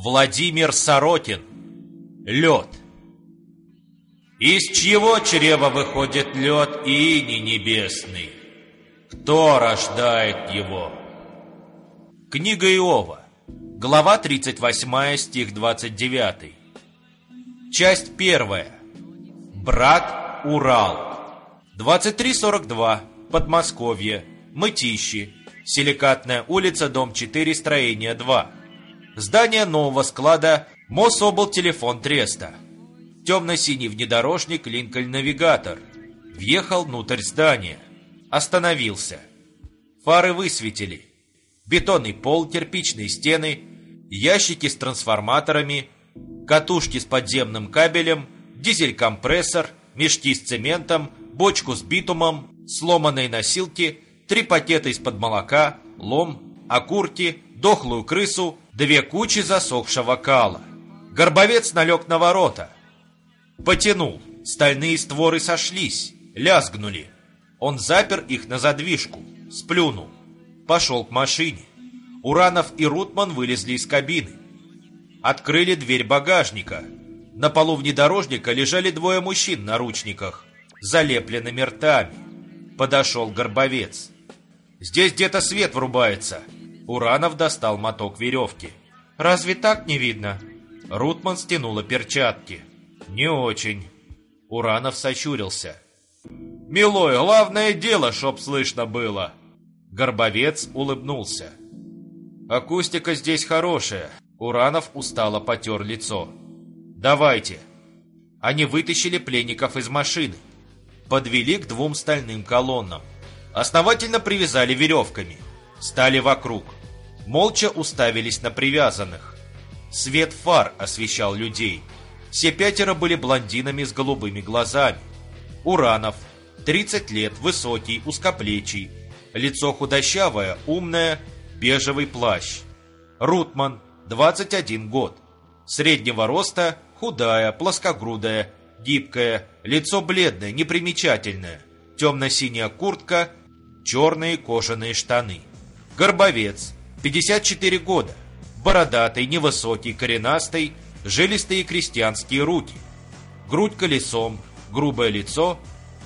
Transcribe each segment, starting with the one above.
Владимир Сорокин. Лед. Из чьего чрева выходит лед и ини небесный? Кто рождает его? Книга Иова. Глава 38, стих 29. Часть 1. Брат Урал. 2342. Подмосковье. Мытищи. Силикатная улица, дом 4, строение 2. Здание нового склада Мособлтелефон Треста. Темно-синий внедорожник Линкольн-навигатор. Въехал внутрь здания. Остановился. Фары высветили. Бетонный пол, кирпичные стены, ящики с трансформаторами, катушки с подземным кабелем, дизель-компрессор, мешки с цементом, бочку с битумом, сломанные носилки, три пакета из-под молока, лом, окурки, дохлую крысу, две кучи засохшего кала. Горбовец налег на ворота. Потянул. Стальные створы сошлись, лязгнули. Он запер их на задвижку, сплюнул. Пошел к машине. Уранов и Рутман вылезли из кабины. Открыли дверь багажника. На полу внедорожника лежали двое мужчин на ручниках, залепленными ртами. Подошел Горбовец. «Здесь где-то свет врубается». Уранов достал моток веревки. «Разве так не видно?» Рутман стянула перчатки. «Не очень». Уранов сощурился. «Милой, главное дело, чтоб слышно было!» Горбовец улыбнулся. «Акустика здесь хорошая». Уранов устало потер лицо. «Давайте». Они вытащили пленников из машины. Подвели к двум стальным колоннам. Основательно привязали веревками. Стали вокруг. Молча уставились на привязанных. Свет фар освещал людей. Все пятеро были блондинами с голубыми глазами. Уранов, 30 лет, высокий, узкоплечий. Лицо худощавое, умное, бежевый плащ. Рутман, 21 год. Среднего роста, худая, плоскогрудая, гибкая, лицо бледное, непримечательное. Темно-синяя куртка, черные кожаные штаны. Горбовец, 54 года бородатый, невысокий, коренастый, жилистые крестьянские руки. Грудь колесом, грубое лицо,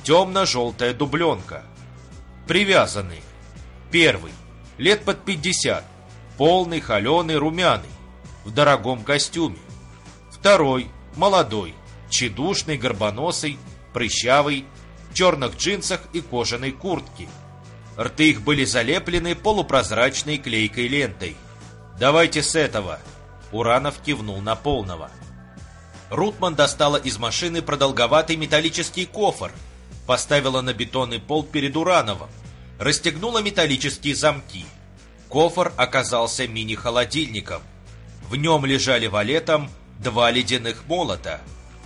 темно-желтая дубленка. Привязанный. Первый. Лет под 50. Полный, холеный, румяный. В дорогом костюме. Второй. Молодой. Чедушный, горбоносый, прыщавый, в черных джинсах и кожаной куртке. Рты их были залеплены полупрозрачной клейкой лентой. «Давайте с этого!» Уранов кивнул на полного. Рутман достала из машины продолговатый металлический кофр, поставила на бетонный пол перед Урановым, расстегнула металлические замки. Кофр оказался мини-холодильником. В нем лежали валетом два ледяных молота,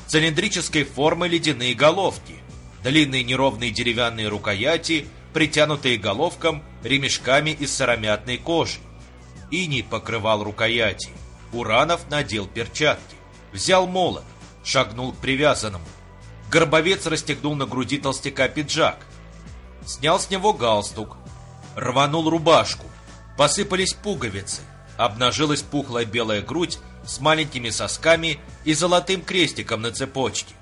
цилиндрической формы ледяные головки, длинные неровные деревянные рукояти, притянутые головком ремешками из сыромятной кожи. Иней покрывал рукояти. Уранов надел перчатки. Взял молот. Шагнул к привязанному. Горбовец расстегнул на груди толстяка пиджак. Снял с него галстук. Рванул рубашку. Посыпались пуговицы. Обнажилась пухлая белая грудь с маленькими сосками и золотым крестиком на цепочке.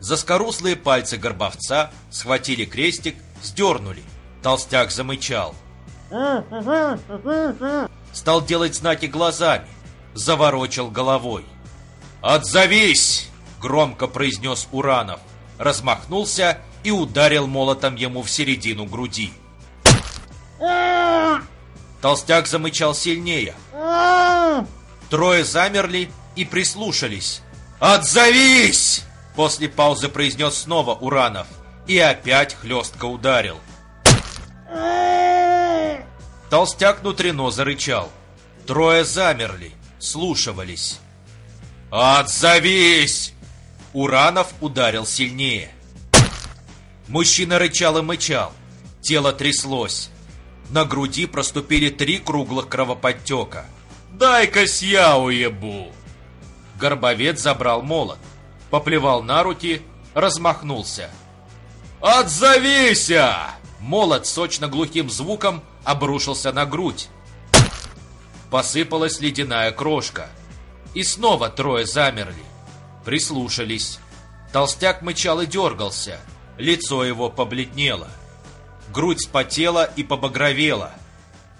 Заскоруслые пальцы горбовца схватили крестик, сдернули. Толстяк замычал. Стал делать знаки глазами. Заворочил головой. «Отзовись!» — громко произнес Уранов. Размахнулся и ударил молотом ему в середину груди. Толстяк замычал сильнее. Трое замерли и прислушались. «Отзовись!» После паузы произнес снова Уранов. И опять хлестко ударил. Толстяк внутренно зарычал. Трое замерли, слушивались. «Отзовись!» Уранов ударил сильнее. Мужчина рычал и мычал. Тело тряслось. На груди проступили три круглых кровоподтека. «Дай-ка я уебу!» Горбовец забрал молот, поплевал на руки, размахнулся. «Отзовися!» Молот сочно-глухим звуком обрушился на грудь. Посыпалась ледяная крошка. И снова трое замерли. Прислушались. Толстяк мычал и дергался. Лицо его побледнело. Грудь спотела и побагровела.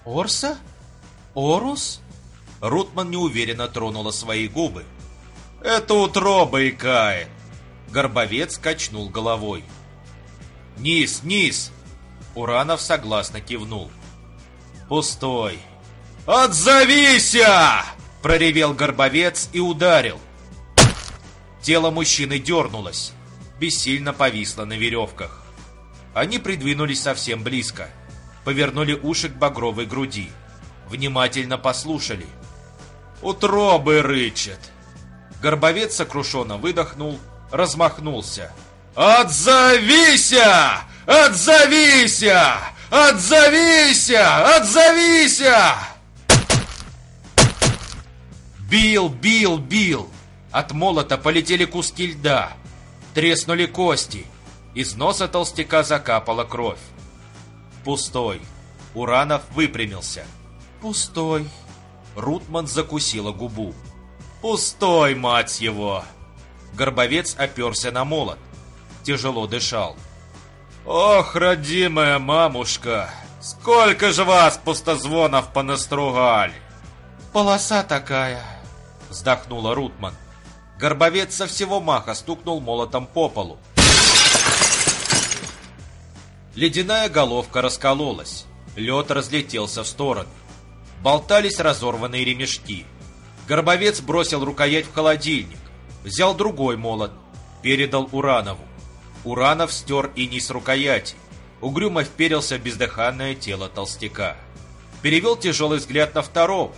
«Орса? Орус?» Рутман неуверенно тронула свои губы. «Это утроба икает!» Горбовец качнул головой. «Низ, низ!» Уранов согласно кивнул. «Пустой!» «Отзовися!» Проревел Горбовец и ударил. Тело мужчины дернулось, бессильно повисло на веревках. Они придвинулись совсем близко, повернули уши к багровой груди, внимательно послушали. «Утробы рычат!» Горбовец сокрушенно выдохнул, размахнулся. «Отзовися! Отзовися! Отзовися! Отзовися!» Бил, бил, бил! От молота полетели куски льда. Треснули кости. Из носа толстяка закапала кровь. Пустой. Уранов выпрямился. Пустой. Рутман закусила губу. Пустой, мать его! Горбовец оперся на молот. Тяжело дышал. Ох, родимая мамушка! Сколько же вас, пустозвонов, понастругали! Полоса такая, вздохнула Рутман. Горбовец со всего маха стукнул молотом по полу. Ледяная головка раскололась. Лед разлетелся в стороны. Болтались разорванные ремешки. Горбовец бросил рукоять в холодильник. Взял другой молот. Передал Уранову. Уранов стер иней с рукояти. Угрюмо вперился в бездыханное тело толстяка. Перевел тяжелый взгляд на второго.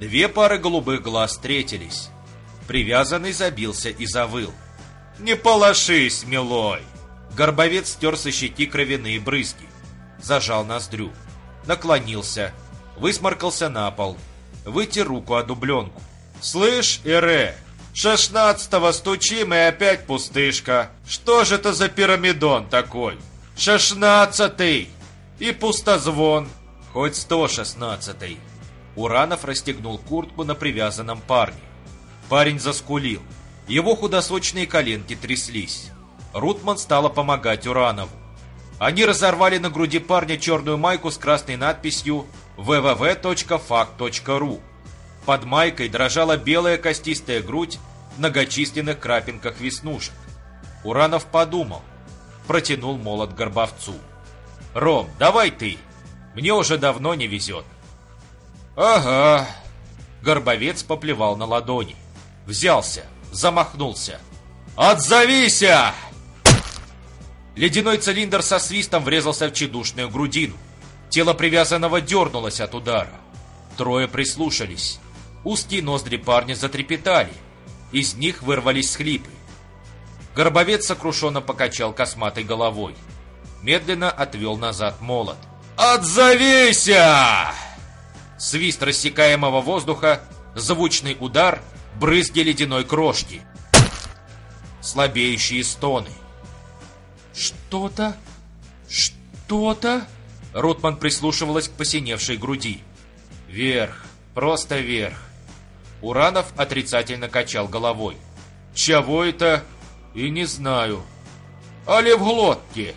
Две пары голубых глаз встретились. Привязанный забился и завыл. «Не полошись, милой!» Горбовец стер со щеки кровяные брызги. Зажал ноздрю. Наклонился. Высморкался на пол. Вытер руку о дубленку. «Слышь, Ире, шестнадцатого стучим и опять пустышка. Что же это за пирамидон такой? Шестнадцатый! И пустозвон. Хоть сто шестнадцатый. Уранов расстегнул куртку на привязанном парне. Парень заскулил. Его худосочные коленки тряслись. Рутман стала помогать Уранову. Они разорвали на груди парня черную майку с красной надписью www.fact.ru. Под майкой дрожала белая костистая грудь в многочисленных крапинках веснушек. Уранов подумал. Протянул молот Горбовцу. «Ром, давай ты! Мне уже давно не везет!» «Ага». Горбовец поплевал на ладони. Взялся, замахнулся. «Отзовися!» Ледяной цилиндр со свистом врезался в чедушную грудину. Тело привязанного дернулось от удара. Трое прислушались. Узкие ноздри парня затрепетали. Из них вырвались схлипы. Горбовец сокрушенно покачал косматой головой. Медленно отвел назад молот. «Отзовися!» свист рассекаемого воздуха, звучный удар, брызги ледяной крошки. Слабеющие стоны. «Что-то... что-то...» Рутман прислушивалась к посиневшей груди. «Вверх, просто вверх». Уранов отрицательно качал головой. «Чего это? И не знаю». «Али в глотке?»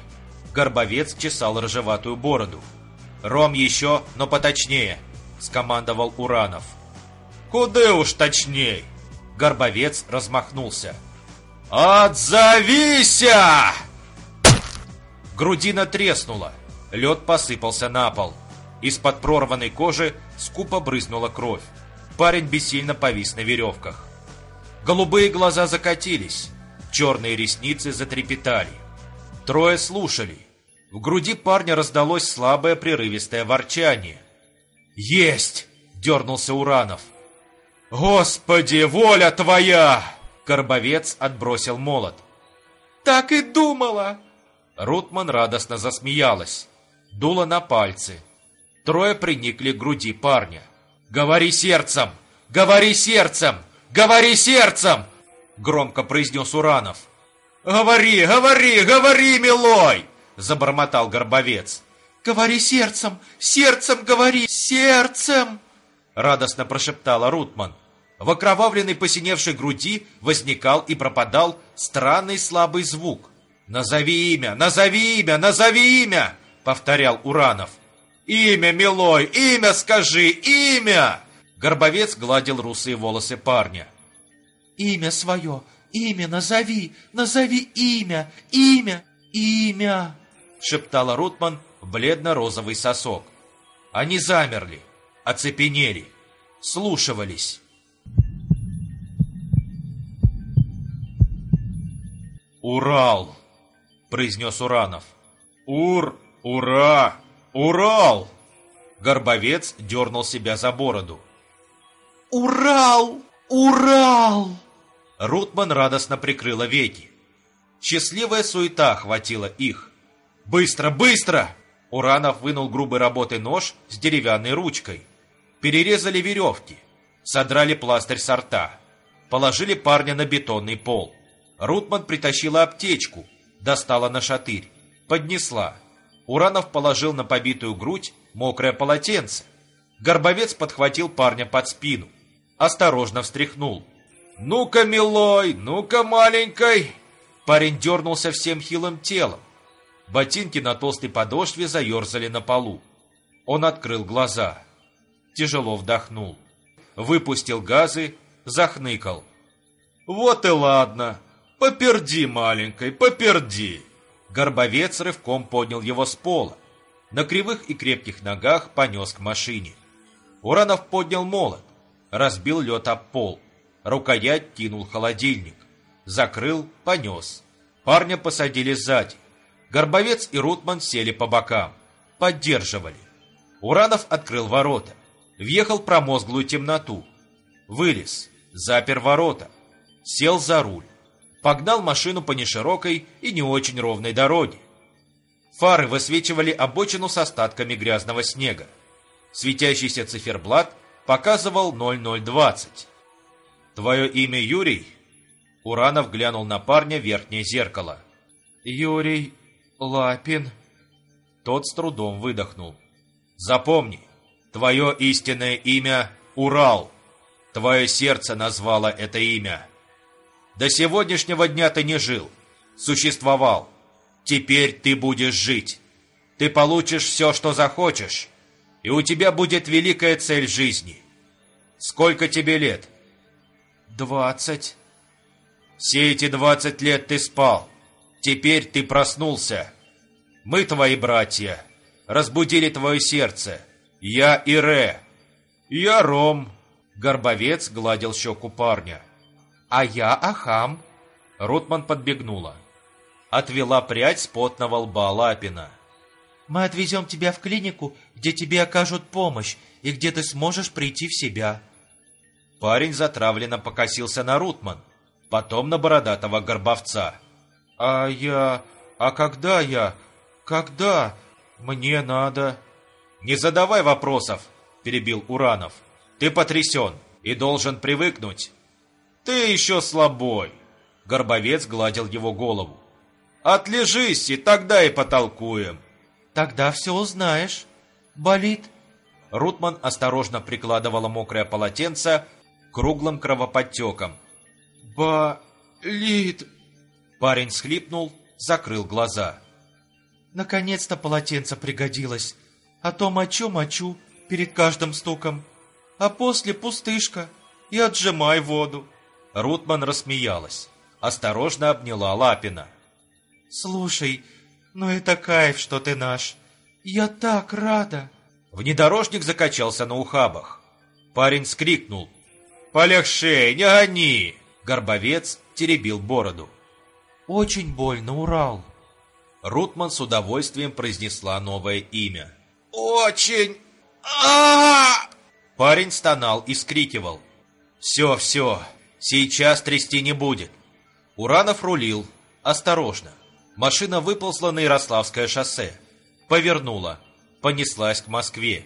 Горбовец чесал рыжеватую бороду. «Ром еще, но поточнее». — скомандовал Уранов. «Куды уж точней!» Горбовец размахнулся. «Отзовися!» Грудина треснула. Лед посыпался на пол. Из-под прорванной кожи скупо брызнула кровь. Парень бессильно повис на веревках. Голубые глаза закатились. Черные ресницы затрепетали. Трое слушали. В груди парня раздалось слабое прерывистое ворчание. «Есть!» — дернулся Уранов. «Господи, воля твоя!» Горбовец отбросил молот. «Так и думала!» Рутман радостно засмеялась. Дула на пальцы. Трое приникли к груди парня. «Говори сердцем! Говори сердцем! Говори сердцем!» Громко произнес Уранов. «Говори, говори, говори, милой!» Забормотал Горбовец. «Говори сердцем! Сердцем говори! Сердцем!» Радостно прошептала Рутман. В окровавленной посиневшей груди возникал и пропадал странный слабый звук. «Назови имя! Назови имя! Назови имя!» — повторял Уранов. «Имя, милой! Имя скажи! Имя!» Горбовец гладил русые волосы парня. «Имя свое! Имя назови! Назови имя! Имя! Имя!» шептала Рутман бледно-розовый сосок. Они замерли, оцепенели, слушивались. «Урал!» — произнес Уранов. «Ур! Ура! Урал!» Горбовец дернул себя за бороду. «Урал! Урал!» Рутман радостно прикрыла веки. Счастливая суета охватила их. «Быстро, быстро!» Уранов вынул грубой работы нож с деревянной ручкой. Перерезали веревки, содрали пластырь со рта, положили парня на бетонный пол. Рутман притащила аптечку, достала на шатырь, поднесла. Уранов положил на побитую грудь мокрое полотенце. Горбовец подхватил парня под спину, осторожно встряхнул. «Ну-ка, милой, ну-ка, маленькой!» Парень дернулся всем хилым телом. Ботинки на толстой подошве заерзали на полу. Он открыл глаза. Тяжело вдохнул. Выпустил газы, захныкал. «Вот и ладно. Поперди, маленькой, поперди!» Горбовец рывком поднял его с пола. На кривых и крепких ногах понес к машине. Уранов поднял молот, разбил лед об пол. Рукоять кинул холодильник. Закрыл, понес. Парня посадили сзади. Горбовец и Рутман сели по бокам. Поддерживали. Уранов открыл ворота. Въехал промозглую темноту. Вылез. Запер ворота. Сел за руль. Погнал машину по неширокой и не очень ровной дороге. Фары высвечивали обочину с остатками грязного снега. Светящийся циферблат показывал 0020. «Твое имя Юрий?» Уранов глянул на парня верхнее зеркало. «Юрий Лапин». Тот с трудом выдохнул. «Запомни, твое истинное имя — Урал. Твое сердце назвало это имя. До сегодняшнего дня ты не жил, существовал. Теперь ты будешь жить. Ты получишь все, что захочешь, и у тебя будет великая цель жизни. Сколько тебе лет?» «Двадцать». «Все эти двадцать лет ты спал». Теперь ты проснулся. Мы твои братья. Разбудили твое сердце. Я Ире. Я Ром. Горбовец гладил щеку парня. А я Ахам. Рутман подбегнула. Отвела прядь с потного лба Лапина. Мы отвезем тебя в клинику, где тебе окажут помощь и где ты сможешь прийти в себя. Парень затравленно покосился на Рутман, потом на бородатого горбовца. «А я... А когда я... Когда... Мне надо...» «Не задавай вопросов», — перебил Уранов. «Ты потрясен и должен привыкнуть». «Ты еще слабой», — Горбовец гладил его голову. «Отлежись, и тогда и потолкуем». «Тогда все узнаешь. Болит?» Рутман осторожно прикладывала мокрое полотенце к круглым кровоподтекам. «Болит...» Парень схлипнул, закрыл глаза. Наконец-то полотенце пригодилось. А то мочу-мочу перед каждым стуком. А после пустышка и отжимай воду. Рутман рассмеялась. Осторожно обняла Лапина. «Слушай, ну это кайф, что ты наш. Я так рада!» Внедорожник закачался на ухабах. Парень скрикнул. «Полегче, не гони!» Горбовец теребил бороду. Очень больно, Урал. Рутман с удовольствием произнесла новое имя. Очень! а Парень стонал и скрикивал. «Все, все, сейчас трясти не будет». Уранов рулил. Осторожно. Машина выползла на Ярославское шоссе. Повернула. Понеслась к Москве.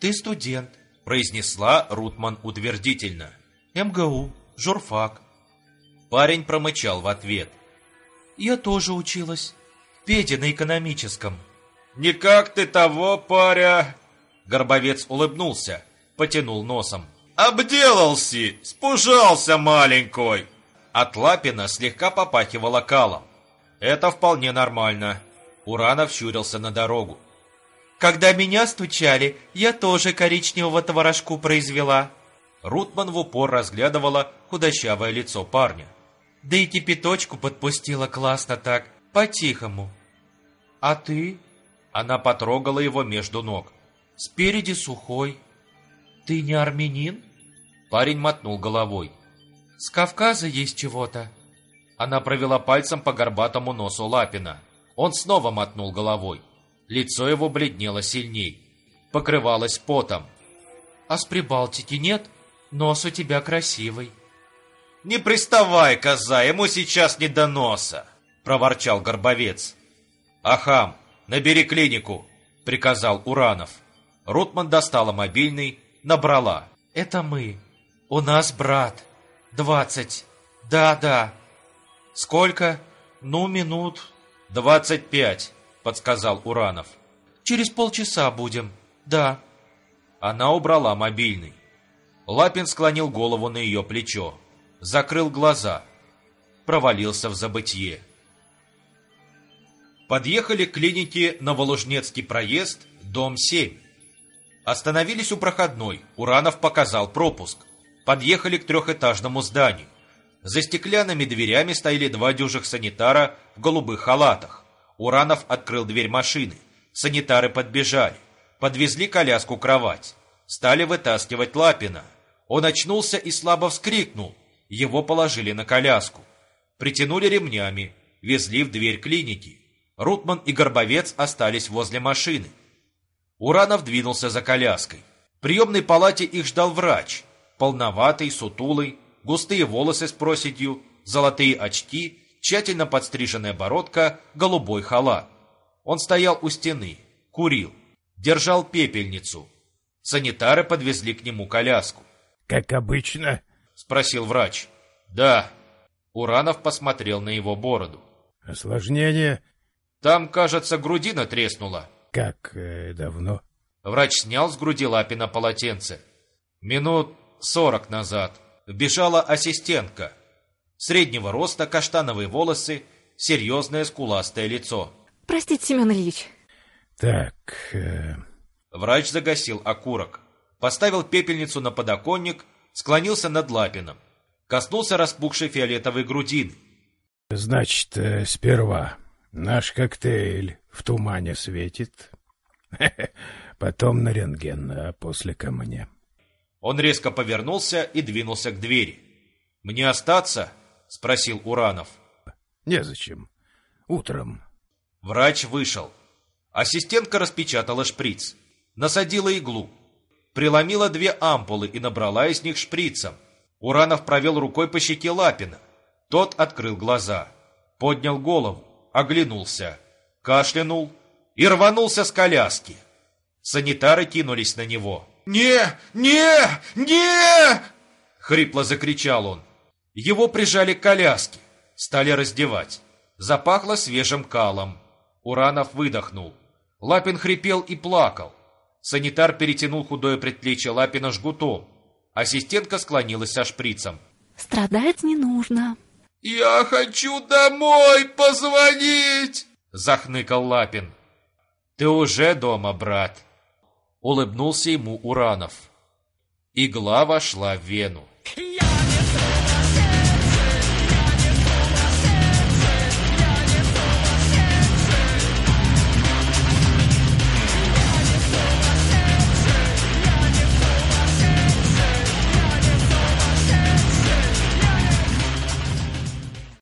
«Ты студент», — произнесла Рутман утвердительно. «МГУ, журфак, Парень промычал в ответ. «Я тоже училась. Петя на экономическом». «Не как ты того, паря!» Горбовец улыбнулся, потянул носом. «Обделался! Спужался маленькой!» От Лапина слегка попахивало калом. Это вполне нормально. Уранов щурился на дорогу. Когда меня стучали, я тоже коричневого творожку произвела. Рутман в упор разглядывала худощавое лицо парня. Да и кипяточку подпустила классно так, по-тихому. А ты? Она потрогала его между ног. Спереди сухой. Ты не армянин? Парень мотнул головой. С Кавказа есть чего-то. Она провела пальцем по горбатому носу Лапина. Он снова мотнул головой. Лицо его бледнело сильней. Покрывалось потом. А с Прибалтики нет? Нос у тебя красивый. «Не приставай, коза, ему сейчас не до носа!» — проворчал Горбовец. «Ахам, набери клинику!» — приказал Уранов. Рутман достала мобильный, набрала. «Это мы. У нас брат. Двадцать. Да-да. Сколько? Ну, минут. Двадцать пять, подсказал Уранов. Через полчаса будем. Да. Она убрала мобильный. Лапин склонил голову на ее плечо. Закрыл глаза. Провалился в забытье. Подъехали к клинике на Воложнецкий проезд, дом 7. Остановились у проходной. Уранов показал пропуск. Подъехали к трехэтажному зданию. За стеклянными дверями стояли два дюжих санитара в голубых халатах. Уранов открыл дверь машины. Санитары подбежали. Подвезли коляску-кровать. Стали вытаскивать Лапина. Он очнулся и слабо вскрикнул. Его положили на коляску. Притянули ремнями. Везли в дверь клиники. Рутман и Горбовец остались возле машины. Уранов двинулся за коляской. В приемной палате их ждал врач. Полноватый, сутулый, густые волосы с проседью, золотые очки, тщательно подстриженная бородка, голубой халат. Он стоял у стены, курил, держал пепельницу. Санитары подвезли к нему коляску. «Как обычно?» — спросил врач. «Да». Уранов посмотрел на его бороду. «Осложнение?» «Там, кажется, грудина треснула». «Как э, давно?» Врач снял с груди Лапина полотенце. Минут сорок назад вбежала ассистентка. Среднего роста, каштановые волосы, серьезное скуластое лицо. Простите, Семен Ильич. Так... Э... Врач загасил окурок. Поставил пепельницу на подоконник, склонился над Лапином. Коснулся распухшей фиолетовой грудины. Значит, э, сперва наш коктейль в тумане светит, потом на рентген, а после ко мне. Он резко повернулся и двинулся к двери. «Мне остаться?» — спросил Уранов. «Незачем. Утром». Врач вышел. Ассистентка распечатала шприц. Насадила иглу. Преломила две ампулы и набрала из них шприцем. Уранов провел рукой по щеке Лапина. Тот открыл глаза. Поднял голову. Оглянулся. Кашлянул и рванулся с коляски. Санитары кинулись на него. «Не! Не! Не!» Хрипло закричал он. Его прижали к коляске. Стали раздевать. Запахло свежим калом. Уранов выдохнул. Лапин хрипел и плакал. Санитар перетянул худое предплечье Лапина жгутом. Ассистентка склонилась со шприцем. «Страдать не нужно». «Я хочу домой позвонить!» Захныкал Лапин. «Ты уже дома, брат!» Улыбнулся ему Уранов. Игла вошла в вену.